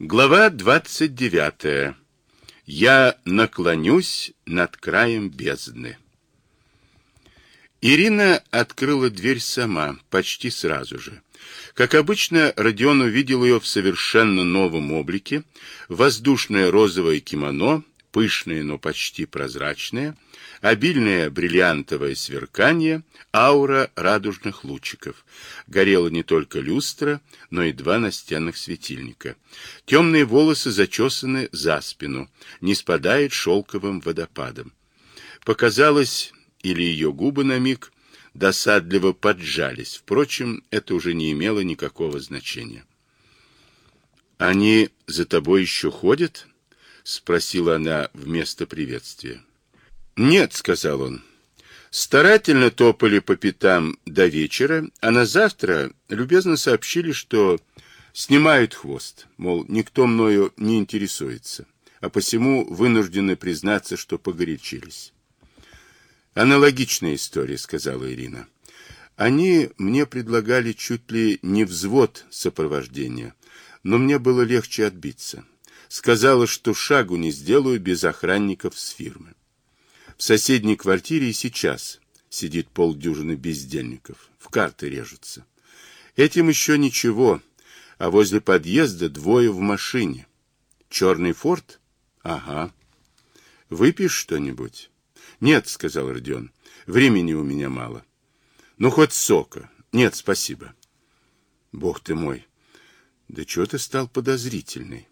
Глава 29. Я наклонюсь над краем бездны. Ирина открыла дверь сама, почти сразу же. Как обычно, Родион увидел ее в совершенно новом облике, воздушное розовое кимоно, пышное, но почти прозрачное, обильное бриллиантовое сверкание, аура радужных лучиков. Горела не только люстра, но и два настенных светильника. Темные волосы зачесаны за спину, не спадает шелковым водопадом. Показалось, или ее губы на миг досадливо поджались. Впрочем, это уже не имело никакого значения. «Они за тобой еще ходят?» — спросила она вместо приветствия. «Нет», — сказал он. Старательно топали по пятам до вечера, а на завтра любезно сообщили, что снимают хвост, мол, никто мною не интересуется, а посему вынуждены признаться, что погорячились. «Аналогичная история», — сказала Ирина. «Они мне предлагали чуть ли не взвод сопровождения, но мне было легче отбиться» сказала, что шагу не сделаю без охранников с фирмы. В соседней квартире и сейчас сидит полдюжины бездельников, в карты режутся. Этим еще ничего, а возле подъезда двое в машине. Черный форт? Ага. Выпьешь что-нибудь? Нет, сказал Родион, времени у меня мало. Ну, хоть сока. Нет, спасибо. Бог ты мой, да чего ты стал подозрительный?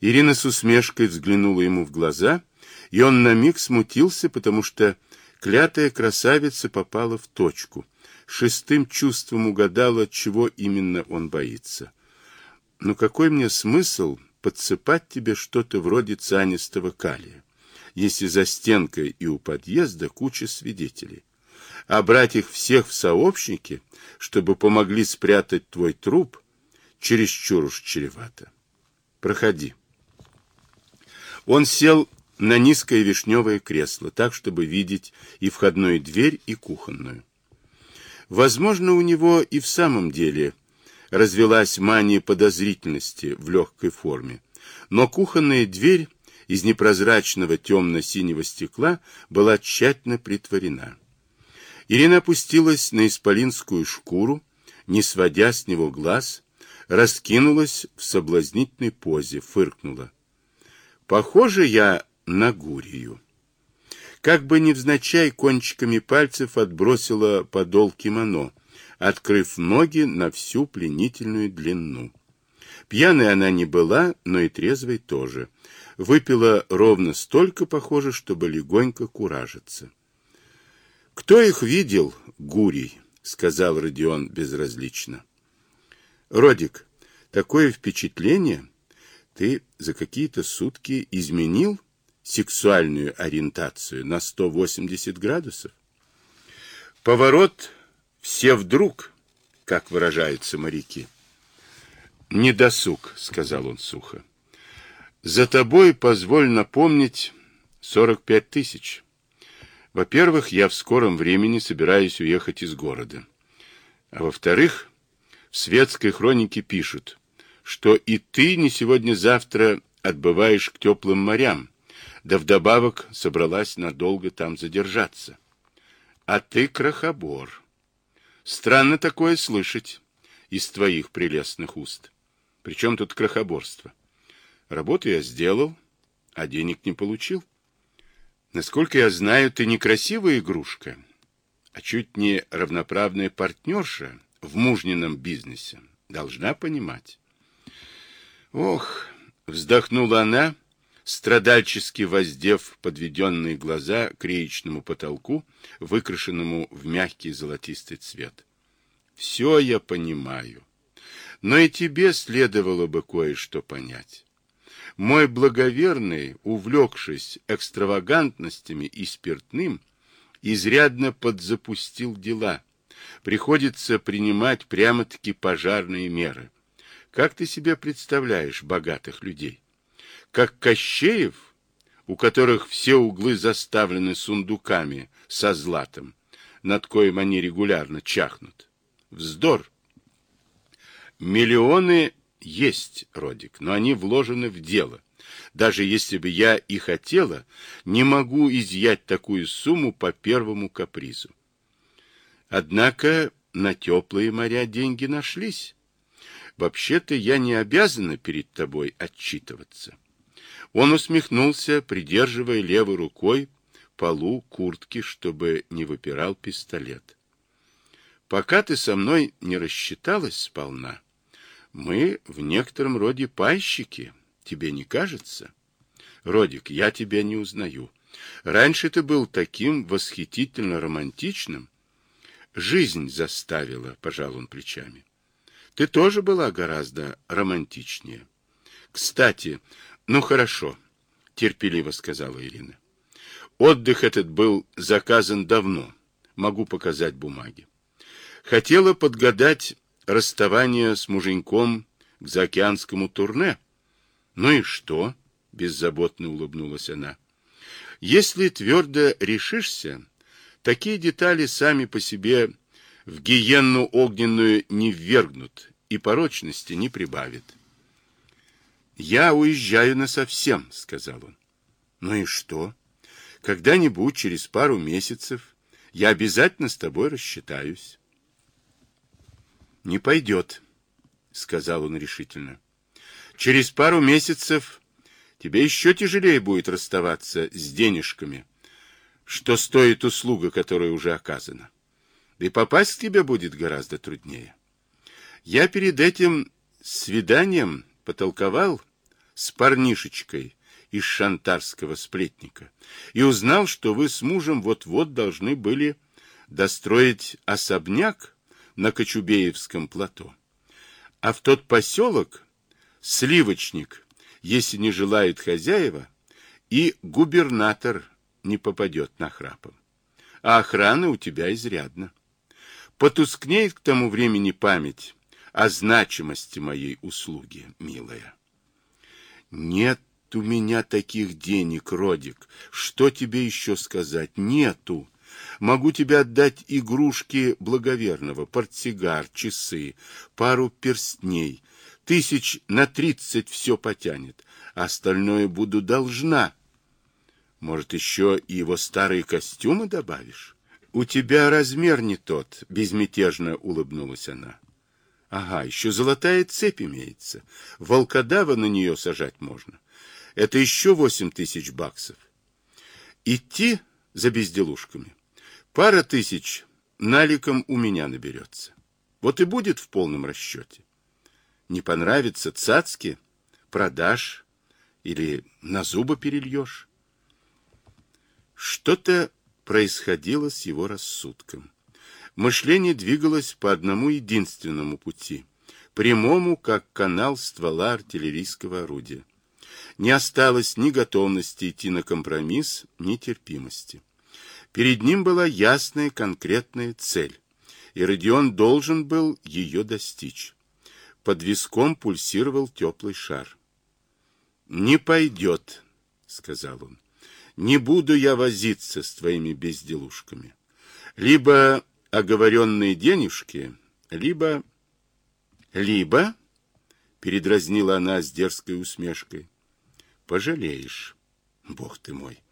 Ирина с усмешкой взглянула ему в глаза, и он на миг смутился, потому что клятая красавица попала в точку. Шестым чувством угадала, чего именно он боится. Но какой мне смысл подсыпать тебе что-то вроде цианистого калия, если за стенкой и у подъезда куча свидетелей? А брать их всех в сообщники, чтобы помогли спрятать твой труп, чересчур уж чревато. Проходи. Он сел на низкое вишневое кресло, так, чтобы видеть и входную дверь, и кухонную. Возможно, у него и в самом деле развелась мания подозрительности в легкой форме, но кухонная дверь из непрозрачного темно-синего стекла была тщательно притворена. Ирина опустилась на исполинскую шкуру, не сводя с него глаз, раскинулась в соблазнительной позе, фыркнула. Похоже я на Гурию. Как бы невзначай кончиками пальцев отбросила подол кимоно, открыв ноги на всю пленительную длину. Пьяной она не была, но и трезвой тоже. Выпила ровно столько, похоже, чтобы легонько куражиться. «Кто их видел, Гурий?» — сказал Родион безразлично. «Родик, такое впечатление...» Ты за какие-то сутки изменил сексуальную ориентацию на 180 градусов? Поворот все вдруг, как выражаются моряки. Не досуг, сказал он сухо. За тобой, позволь напомнить, 45 тысяч. Во-первых, я в скором времени собираюсь уехать из города. А во-вторых, в светской хронике пишут, что и ты не сегодня-завтра отбываешь к теплым морям, да вдобавок собралась надолго там задержаться. А ты крохобор. Странно такое слышать из твоих прелестных уст. Причем тут крохоборство? Работу я сделал, а денег не получил. Насколько я знаю, ты не красивая игрушка, а чуть не равноправная партнерша в мужнином бизнесе. Должна понимать. Ох, вздохнула она, страдальчески воздев подведенные глаза к реечному потолку, выкрашенному в мягкий золотистый цвет. Все я понимаю. Но и тебе следовало бы кое-что понять. Мой благоверный, увлекшись экстравагантностями и спиртным, изрядно подзапустил дела. Приходится принимать прямо-таки пожарные меры. Как ты себе представляешь богатых людей? Как Кощеев, у которых все углы заставлены сундуками со златом, над коим они регулярно чахнут. Вздор. Миллионы есть, Родик, но они вложены в дело. Даже если бы я и хотела, не могу изъять такую сумму по первому капризу. Однако на теплые моря деньги нашлись. Вообще-то я не обязана перед тобой отчитываться. Он усмехнулся, придерживая левой рукой полу куртки, чтобы не выпирал пистолет. Пока ты со мной не рассчиталась сполна, мы в некотором роде пайщики, тебе не кажется? Родик, я тебя не узнаю. Раньше ты был таким восхитительно романтичным. Жизнь заставила, пожал он плечами. Ты тоже была гораздо романтичнее. Кстати, ну хорошо, терпеливо сказала Ирина. Отдых этот был заказан давно. Могу показать бумаги. Хотела подгадать расставание с муженьком к заокеанскому турне. Ну и что? Беззаботно улыбнулась она. Если твердо решишься, такие детали сами по себе в гиенну огненную не ввергнут и порочности не прибавят. «Я уезжаю насовсем», — сказал он. «Ну и что? Когда-нибудь, через пару месяцев, я обязательно с тобой рассчитаюсь». «Не пойдет», — сказал он решительно. «Через пару месяцев тебе еще тяжелее будет расставаться с денежками, что стоит услуга, которая уже оказана. Да и попасть к тебе будет гораздо труднее. Я перед этим свиданием потолковал с парнишечкой из шантарского сплетника и узнал, что вы с мужем вот-вот должны были достроить особняк на Кочубеевском плато. А в тот поселок сливочник, если не желают хозяева, и губернатор не попадет на храпом. А охрана у тебя изрядно. Потускнеет к тому времени память о значимости моей услуги, милая. Нет у меня таких денег, Родик. Что тебе еще сказать? Нету. Могу тебе отдать игрушки благоверного, портсигар, часы, пару перстней. Тысяч на тридцать все потянет. Остальное буду должна. Может, еще и его старые костюмы добавишь? «У тебя размер не тот», — безмятежно улыбнулась она. «Ага, еще золотая цепь имеется. Волкодава на нее сажать можно. Это еще восемь тысяч баксов. Идти за безделушками. Пара тысяч наликом у меня наберется. Вот и будет в полном расчете. Не понравится цацки, продашь или на зубы перельешь. Что-то происходило с его рассудком. Мышление двигалось по одному единственному пути, прямому, как канал ствола артиллерийского орудия. Не осталось ни готовности идти на компромисс, ни терпимости. Перед ним была ясная конкретная цель, и Родион должен был ее достичь. Под виском пульсировал теплый шар. «Не пойдет», — сказал он. Не буду я возиться с твоими безделушками. Либо оговоренные денежки, либо... Либо, передразнила она с дерзкой усмешкой, пожалеешь, бог ты мой.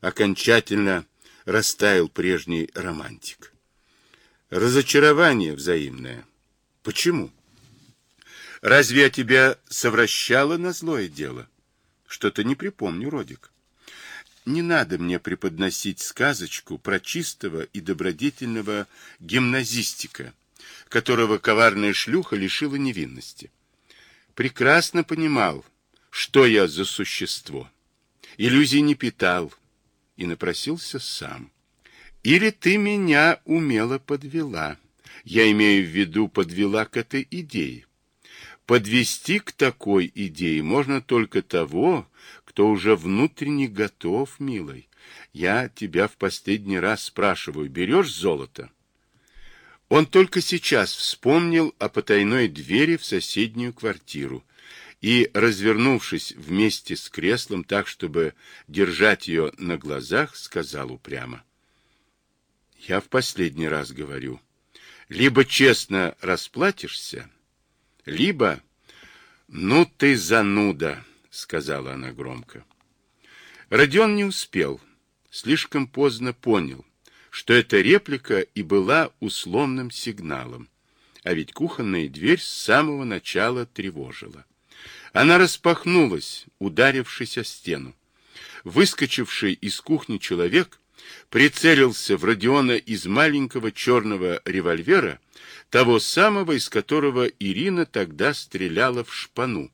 Окончательно растаял прежний романтик. Разочарование взаимное. Почему? Разве я тебя совращала на злое дело? Что-то не припомню, Родик. Не надо мне преподносить сказочку про чистого и добродетельного гимназистика, которого коварная шлюха лишила невинности. Прекрасно понимал, что я за существо. Иллюзий не питал и напросился сам. Или ты меня умело подвела. Я имею в виду, подвела к этой идее. Подвести к такой идее можно только того, кто уже внутренне готов, милый. Я тебя в последний раз спрашиваю, берешь золото? Он только сейчас вспомнил о потайной двери в соседнюю квартиру и, развернувшись вместе с креслом так, чтобы держать ее на глазах, сказал упрямо. Я в последний раз говорю, либо честно расплатишься, либо «Ну ты зануда!» — сказала она громко. Родион не успел, слишком поздно понял, что эта реплика и была условным сигналом, а ведь кухонная дверь с самого начала тревожила. Она распахнулась, ударившись о стену. Выскочивший из кухни человек прицелился в Родиона из маленького черного револьвера, того самого, из которого Ирина тогда стреляла в шпану.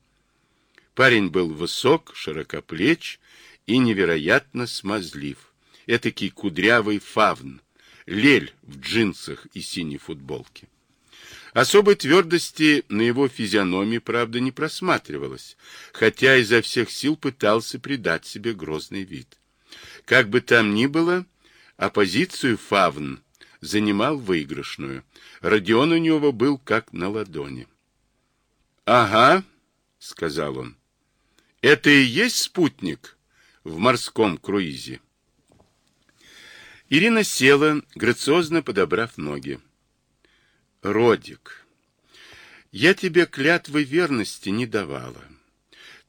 Парень был высок, широкоплеч и невероятно смазлив. Этакий кудрявый фавн, лель в джинсах и синей футболке. Особой твердости на его физиономии, правда, не просматривалось, хотя изо всех сил пытался придать себе грозный вид. Как бы там ни было, оппозицию Фавн занимал выигрышную. Родион у него был как на ладони. — Ага, — сказал он, — это и есть спутник в морском круизе. Ирина села, грациозно подобрав ноги. Родик, я тебе клятвы верности не давала.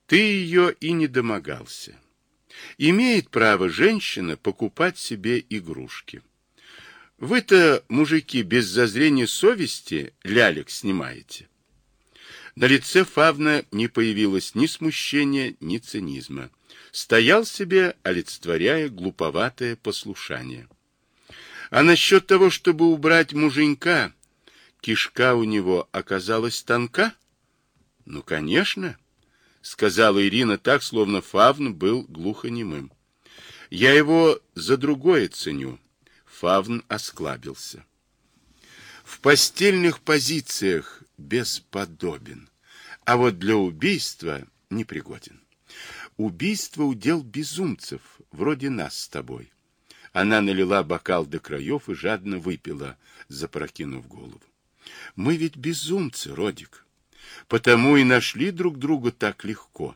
Ты ее и не домогался. Имеет право женщина покупать себе игрушки. Вы-то, мужики, без зазрения совести лялек снимаете. На лице Фавна не появилось ни смущения, ни цинизма. Стоял себе, олицетворяя глуповатое послушание. А насчет того, чтобы убрать муженька, кишка у него оказалась тонка? Ну, конечно, сказала Ирина так, словно Фавн был глухонемым. Я его за другое ценю. Фавн осклабился. В постельных позициях бесподобен, а вот для убийства непригоден. Убийство удел безумцев, вроде нас с тобой. Она налила бокал до краев и жадно выпила, запрокинув голову. Мы ведь безумцы, Родик. Потому и нашли друг друга так легко.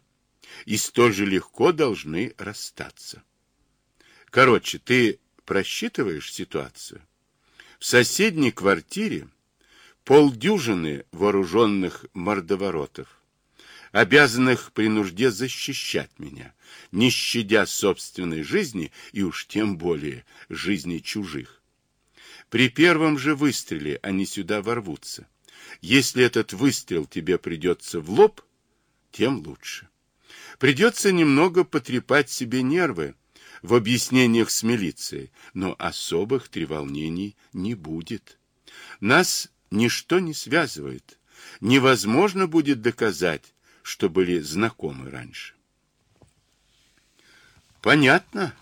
И столь же легко должны расстаться. Короче, ты просчитываешь ситуацию? В соседней квартире полдюжины вооруженных мордоворотов, обязанных при нужде защищать меня, не щадя собственной жизни и уж тем более жизни чужих. При первом же выстреле они сюда ворвутся. Если этот выстрел тебе придется в лоб, тем лучше. Придется немного потрепать себе нервы в объяснениях с милицией, но особых треволнений не будет. Нас ничто не связывает. Невозможно будет доказать, что были знакомы раньше. Понятно,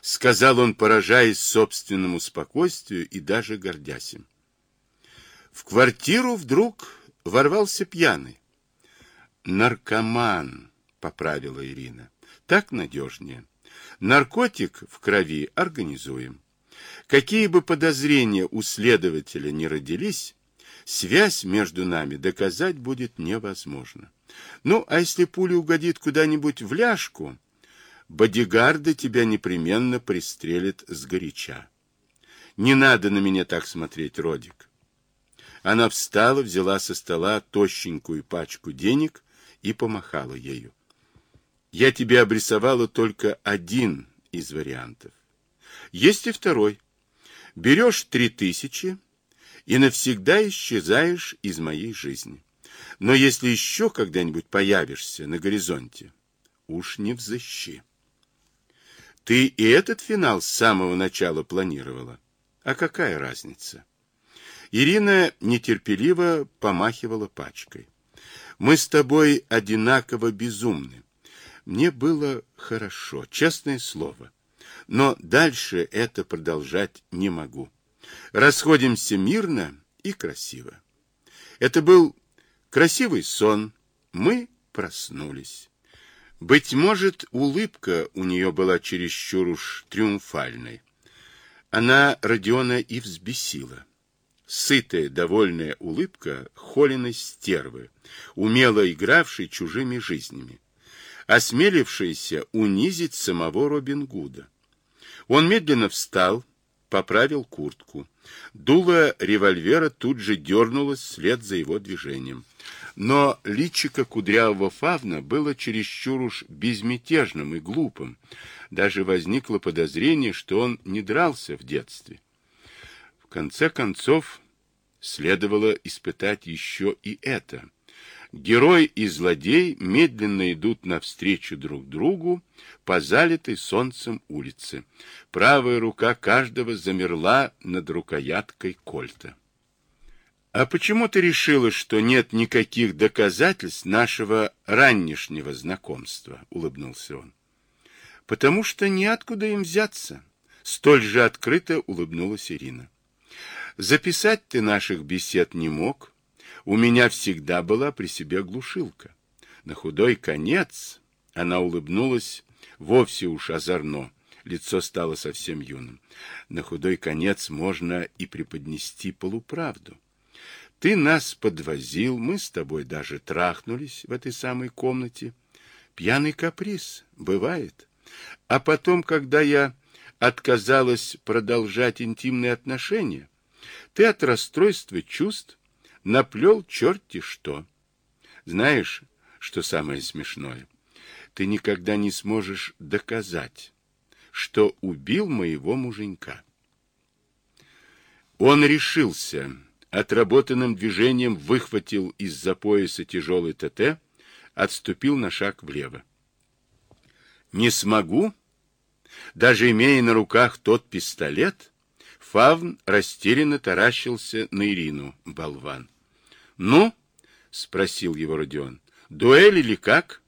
сказал он, поражаясь собственному спокойствию и даже гордясь им. В квартиру вдруг ворвался пьяный. Наркоман, поправила Ирина. Так надежнее. Наркотик в крови организуем. Какие бы подозрения у следователя не родились, связь между нами доказать будет невозможно. Ну, а если пуля угодит куда-нибудь в ляжку, бодигарды тебя непременно пристрелят сгоряча. Не надо на меня так смотреть, Родик. Она встала, взяла со стола тощенькую пачку денег и помахала ею. Я тебе обрисовала только один из вариантов. Есть и второй. Берешь три тысячи и навсегда исчезаешь из моей жизни. Но если еще когда-нибудь появишься на горизонте, уж не взыщи. Ты и этот финал с самого начала планировала? А какая разница? Ирина нетерпеливо помахивала пачкой. Мы с тобой одинаково безумны. Мне было хорошо, честное слово. Но дальше это продолжать не могу. Расходимся мирно и красиво. Это был красивый сон. Мы проснулись. Быть может, улыбка у нее была чересчур уж триумфальной. Она Родиона и взбесила. Сытая, довольная улыбка Холиной стервы, умело игравшей чужими жизнями, осмелившейся унизить самого Робин Гуда. Он медленно встал, поправил куртку. Дуло револьвера тут же дернулось вслед за его движением. Но личико кудрявого фавна было чересчур уж безмятежным и глупым. Даже возникло подозрение, что он не дрался в детстве. В конце концов, следовало испытать еще и это. Герой и злодей медленно идут навстречу друг другу по залитой солнцем улице. Правая рука каждого замерла над рукояткой кольта. «А почему ты решила, что нет никаких доказательств нашего раннешнего знакомства?» — улыбнулся он. «Потому что неоткуда им взяться», — столь же открыто улыбнулась Ирина. «Записать ты наших бесед не мог. У меня всегда была при себе глушилка. На худой конец...» — она улыбнулась вовсе уж озорно. Лицо стало совсем юным. На худой конец можно и преподнести полуправду. Ты нас подвозил, мы с тобой даже трахнулись в этой самой комнате. Пьяный каприз, бывает. А потом, когда я отказалась продолжать интимные отношения, ты от расстройства чувств наплел черти что. Знаешь, что самое смешное? Ты никогда не сможешь доказать, что убил моего муженька. Он решился отработанным движением выхватил из-за пояса тяжелый ТТ, отступил на шаг влево. «Не смогу?» Даже имея на руках тот пистолет, Фавн растерянно таращился на Ирину, болван. «Ну?» — спросил его Родион. «Дуэль или как?»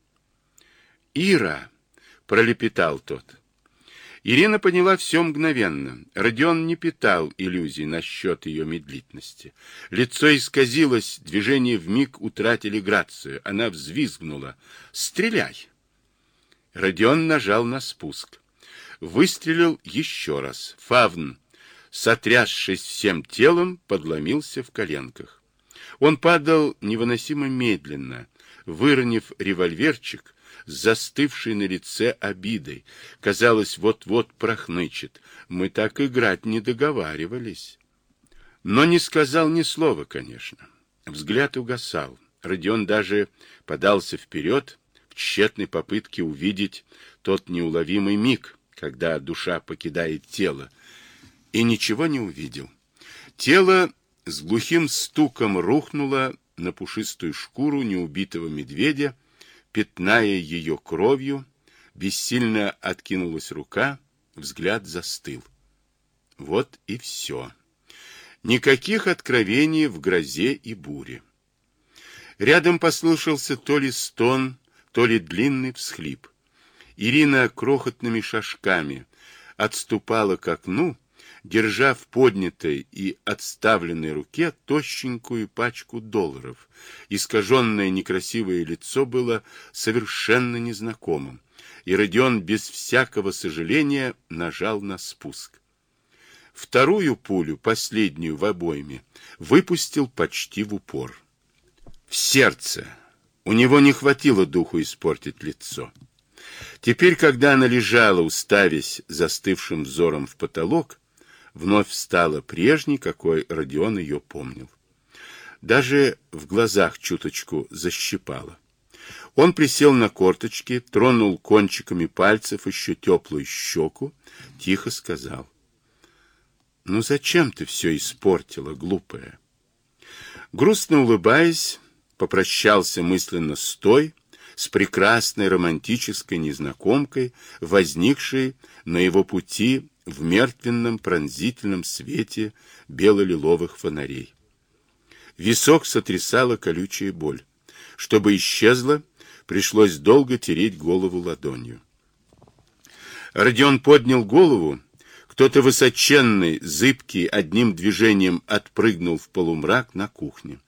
«Ира!» — пролепетал тот. Ирина поняла все мгновенно. Родион не питал иллюзий насчет ее медлительности. Лицо исказилось, движения вмиг утратили грацию. Она взвизгнула. «Стреляй!» Родион нажал на спуск. Выстрелил еще раз. Фавн, сотрясшись всем телом, подломился в коленках. Он падал невыносимо медленно. Выронив револьверчик, застывшей на лице обидой. Казалось, вот-вот прохнычет. Мы так играть не договаривались. Но не сказал ни слова, конечно. Взгляд угасал. Родион даже подался вперед в тщетной попытке увидеть тот неуловимый миг, когда душа покидает тело, и ничего не увидел. Тело с глухим стуком рухнуло на пушистую шкуру неубитого медведя, пятная ее кровью, бессильно откинулась рука, взгляд застыл. Вот и все. Никаких откровений в грозе и буре. Рядом послышался то ли стон, то ли длинный всхлип. Ирина крохотными шажками отступала к окну, держа в поднятой и отставленной руке тощенькую пачку долларов. Искаженное некрасивое лицо было совершенно незнакомым, и Родион без всякого сожаления нажал на спуск. Вторую пулю, последнюю в обойме, выпустил почти в упор. В сердце. У него не хватило духу испортить лицо. Теперь, когда она лежала, уставясь застывшим взором в потолок, вновь стала прежней, какой Родион ее помнил. Даже в глазах чуточку защипало. Он присел на корточки, тронул кончиками пальцев еще теплую щеку, тихо сказал. «Ну зачем ты все испортила, глупая?» Грустно улыбаясь, попрощался мысленно с той, с прекрасной романтической незнакомкой, возникшей на его пути в мертвенном пронзительном свете бело-лиловых фонарей. Висок сотрясала колючая боль. Чтобы исчезла, пришлось долго тереть голову ладонью. Родион поднял голову, кто-то высоченный, зыбкий, одним движением отпрыгнул в полумрак на кухне.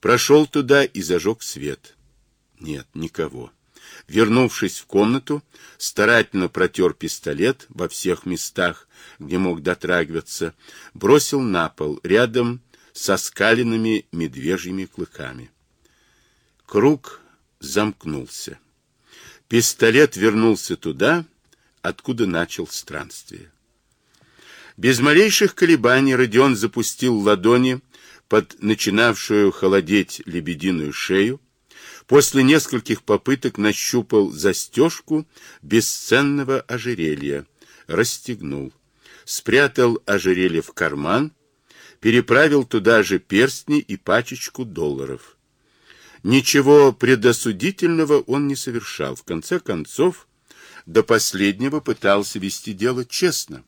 Прошел туда и зажег свет. Нет, никого. Вернувшись в комнату, старательно протер пистолет во всех местах, где мог дотрагиваться, бросил на пол рядом со скаленными медвежьими клыками. Круг замкнулся. Пистолет вернулся туда, откуда начал странствие. Без малейших колебаний Родион запустил ладони под начинавшую холодеть лебединую шею, после нескольких попыток нащупал застежку бесценного ожерелья, расстегнул, спрятал ожерелье в карман, переправил туда же перстни и пачечку долларов. Ничего предосудительного он не совершал. В конце концов, до последнего пытался вести дело честно,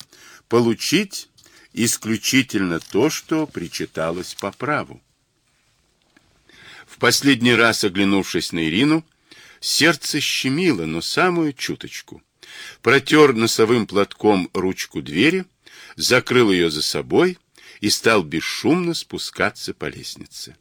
получить исключительно то, что причиталось по праву. В последний раз, оглянувшись на Ирину, сердце щемило, но самую чуточку. Протер носовым платком ручку двери, закрыл ее за собой и стал бесшумно спускаться по лестнице.